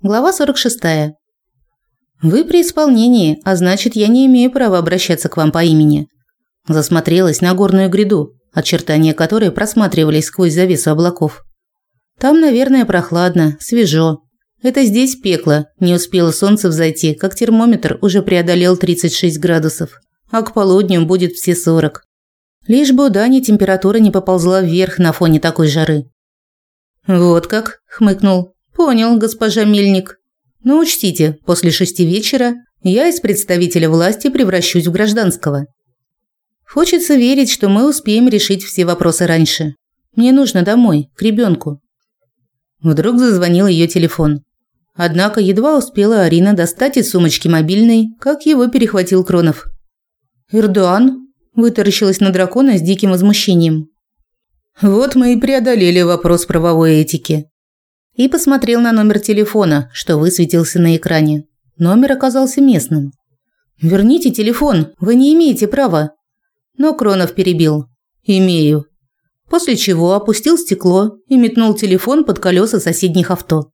Глава 46. Вы при исполнении, а значит, я не имею права обращаться к вам по имени. Засмотрелась на горную гряду, очертания которой просматривались сквозь завесу облаков. Там, наверное, прохладно, свежо. Это здесь пекло. Не успело солнце взойти, как термометр уже преодолел 36 градусов, а к полудню будет все 40. Лишь бы у Дани температура не поползла вверх на фоне такой жары. Вот как, хмыкнул Понял, госпожа Мельник. Но учтите, после шести вечера я из представителя власти превращусь в гражданского. Хочется верить, что мы успеем решить все вопросы раньше. Мне нужно домой, к ребенку. Вдруг зазвонил ее телефон. Однако едва успела Арина достать из сумочки мобильный, как его перехватил Кронов. «Эрдуан?» – вытаращилась на дракона с диким возмущением. «Вот мы и преодолели вопрос правовой этики и посмотрел на номер телефона, что высветился на экране. Номер оказался местным. «Верните телефон, вы не имеете права». Но Кронов перебил. «Имею». После чего опустил стекло и метнул телефон под колеса соседних авто.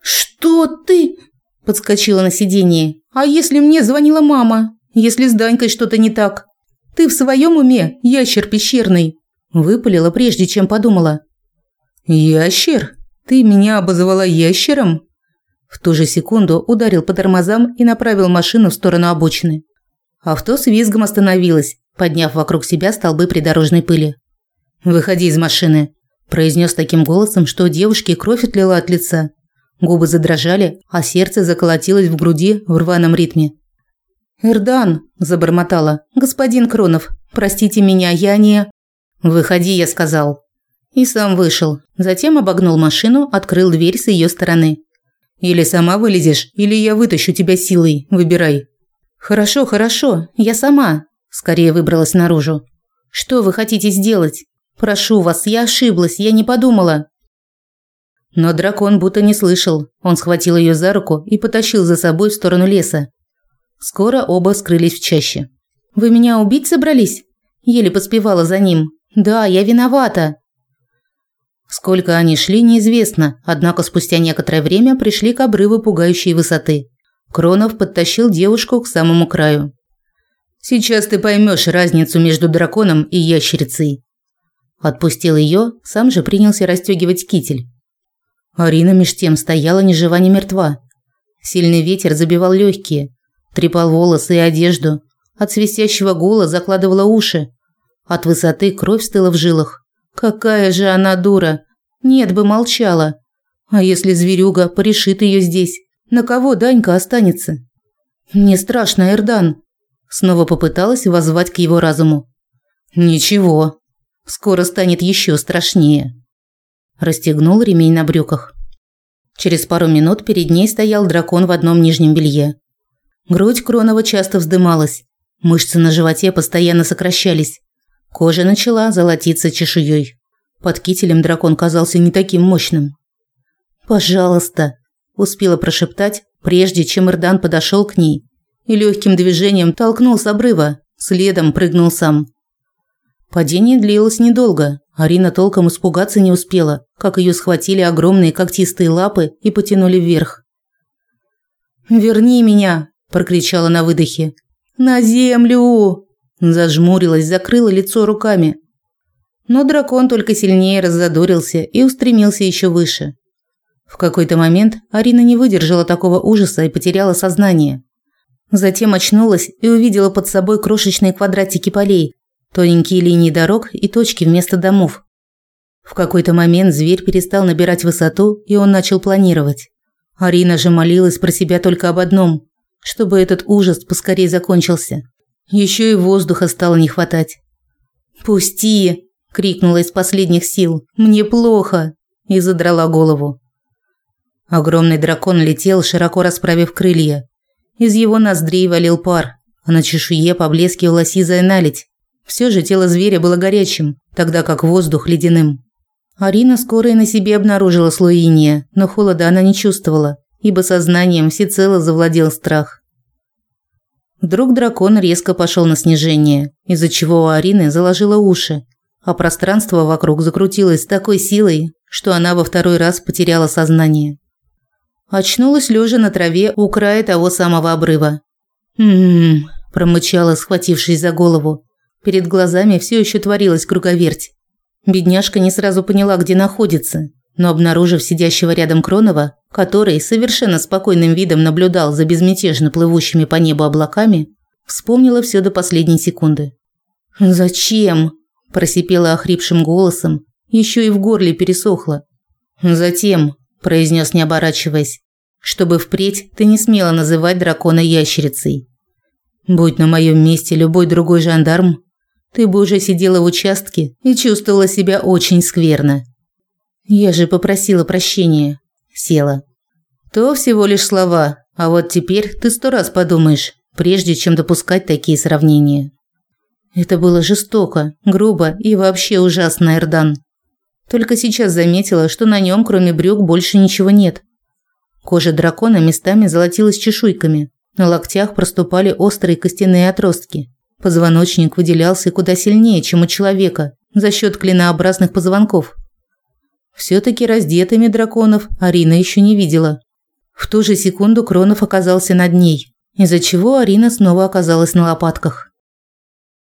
«Что ты?» – подскочила на сиденье. «А если мне звонила мама? Если с Данькой что-то не так? Ты в своем уме, ящер пещерный?» Выпалила, прежде чем подумала. «Ящер?» «Ты меня обозвала ящером?» В ту же секунду ударил по тормозам и направил машину в сторону обочины. Авто с визгом остановилось, подняв вокруг себя столбы придорожной пыли. «Выходи из машины», – произнес таким голосом, что у девушки кровь отлила от лица. Губы задрожали, а сердце заколотилось в груди в рваном ритме. «Эрдан», – забормотала, – «господин Кронов, простите меня, я не...» «Выходи», – я сказал. И сам вышел. Затем обогнул машину, открыл дверь с ее стороны. «Или сама вылезешь, или я вытащу тебя силой. Выбирай». «Хорошо, хорошо. Я сама». Скорее выбралась наружу. «Что вы хотите сделать? Прошу вас, я ошиблась, я не подумала». Но дракон будто не слышал. Он схватил ее за руку и потащил за собой в сторону леса. Скоро оба скрылись в чаще. «Вы меня убить собрались?» Еле поспевала за ним. «Да, я виновата». Сколько они шли, неизвестно, однако спустя некоторое время пришли к обрыву пугающей высоты. Кронов подтащил девушку к самому краю. «Сейчас ты поймешь разницу между драконом и ящерицей». Отпустил ее, сам же принялся расстегивать китель. Арина меж тем стояла ни жива, ни мертва. Сильный ветер забивал легкие, трепал волосы и одежду, от свистящего гула закладывала уши. От высоты кровь стыла в жилах. Какая же она дура! Нет бы молчала. А если зверюга порешит ее здесь? На кого Данька останется? Мне страшно, Эрдан. Снова попыталась воззвать к его разуму. Ничего. Скоро станет еще страшнее. Расстегнул ремень на брюках. Через пару минут перед ней стоял дракон в одном нижнем белье. Грудь Кронова часто вздымалась. Мышцы на животе постоянно сокращались. Кожа начала золотиться чешуей. Под кителем дракон казался не таким мощным. «Пожалуйста», – успела прошептать, прежде чем Ирдан подошел к ней и легким движением толкнул с обрыва, следом прыгнул сам. Падение длилось недолго. Арина толком испугаться не успела, как ее схватили огромные когтистые лапы и потянули вверх. «Верни меня!» – прокричала на выдохе. «На землю!» Зажмурилась, закрыла лицо руками. Но дракон только сильнее раззадорился и устремился еще выше. В какой-то момент Арина не выдержала такого ужаса и потеряла сознание. Затем очнулась и увидела под собой крошечные квадратики полей, тоненькие линии дорог и точки вместо домов. В какой-то момент зверь перестал набирать высоту, и он начал планировать. Арина же молилась про себя только об одном – чтобы этот ужас поскорее закончился. Еще и воздуха стало не хватать. «Пусти!» – крикнула из последних сил. «Мне плохо!» – и задрала голову. Огромный дракон летел, широко расправив крылья. Из его ноздрей валил пар, а на чешуе поблескивала сизая наледь. Все же тело зверя было горячим, тогда как воздух ледяным. Арина скоро и на себе обнаружила слой но холода она не чувствовала, ибо сознанием всецело завладел страх. Вдруг дракон резко пошел на снижение, из-за чего у Арины заложило уши, а пространство вокруг закрутилось с такой силой, что она во второй раз потеряла сознание. Очнулась лежа на траве у края того самого обрыва. «М-м-м», промычала, схватившись за голову. Перед глазами все еще творилась круговерть. Бедняжка не сразу поняла, где находится, но обнаружив сидящего рядом Кронова, который совершенно спокойным видом наблюдал за безмятежно плывущими по небу облаками, вспомнила все до последней секунды. «Зачем?» – просипела охрипшим голосом, еще и в горле пересохло. «Затем», – произнес не оборачиваясь, – «чтобы впредь ты не смела называть дракона ящерицей. Будь на моем месте любой другой жандарм, ты бы уже сидела в участке и чувствовала себя очень скверно. Я же попросила прощения. Села. То всего лишь слова, а вот теперь ты сто раз подумаешь, прежде чем допускать такие сравнения. Это было жестоко, грубо и вообще ужасно, Эрдан. Только сейчас заметила, что на нем, кроме брюк, больше ничего нет. Кожа дракона местами золотилась чешуйками, на локтях проступали острые костяные отростки. Позвоночник выделялся куда сильнее, чем у человека, за счет клинообразных позвонков. Все-таки раздетыми драконов Арина еще не видела. В ту же секунду Кронов оказался над ней, из-за чего Арина снова оказалась на лопатках.